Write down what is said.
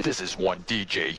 This is one DJ.